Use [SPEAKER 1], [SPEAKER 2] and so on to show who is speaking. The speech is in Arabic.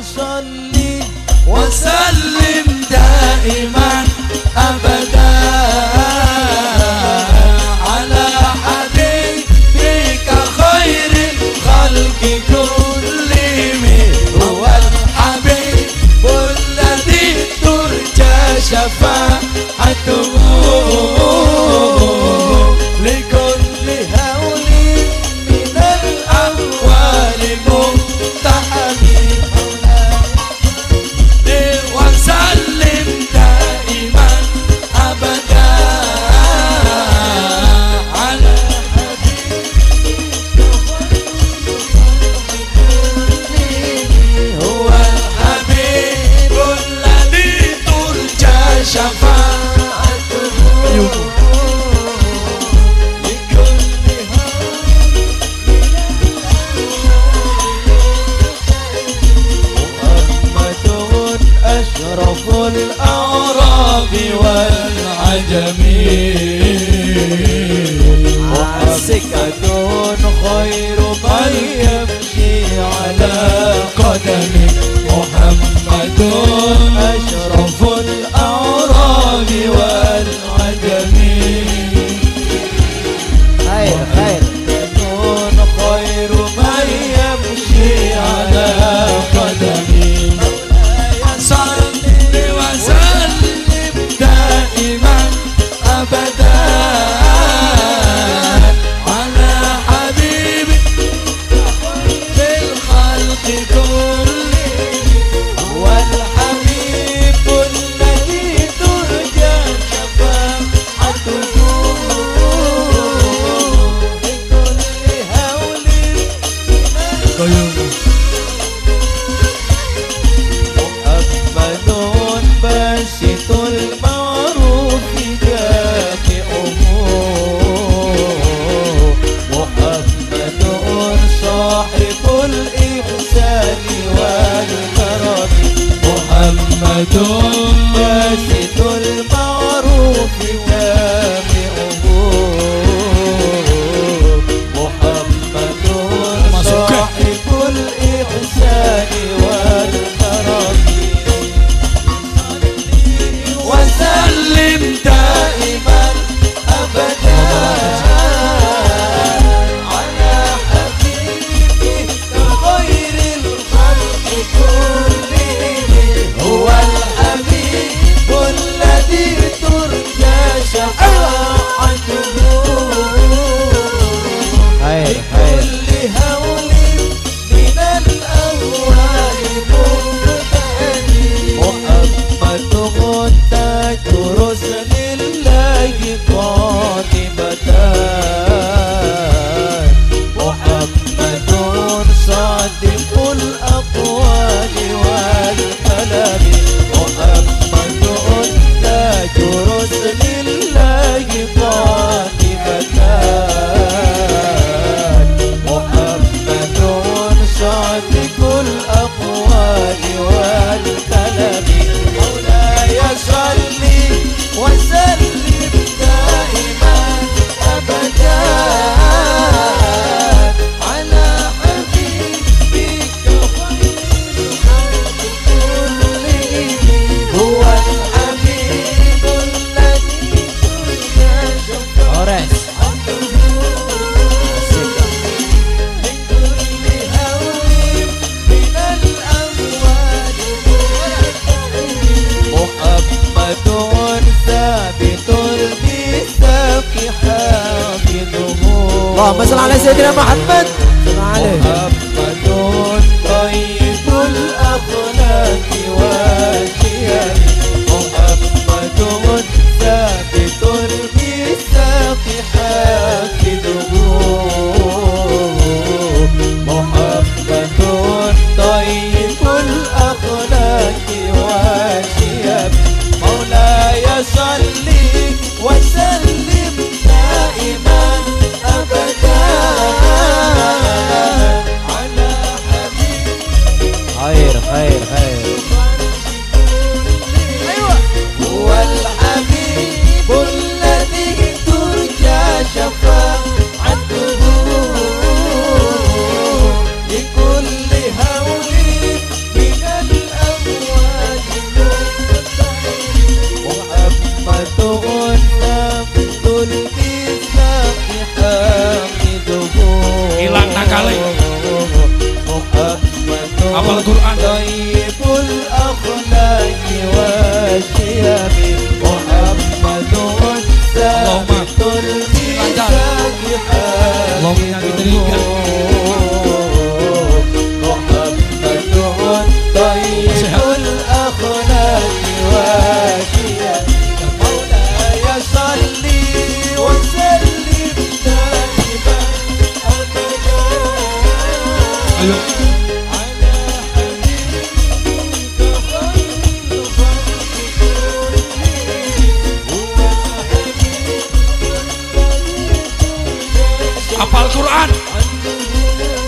[SPEAKER 1] أصلي وسلم دائما أبدا. جميل. وحسكة خير من يمشي على قدمي. Don't Mercy. عدت برسل الله قادمة محمد صادق الأقوال والكلام
[SPEAKER 2] اللهم صل على سيدنا محمد. صل عليه.
[SPEAKER 3] Al-Quran
[SPEAKER 1] عن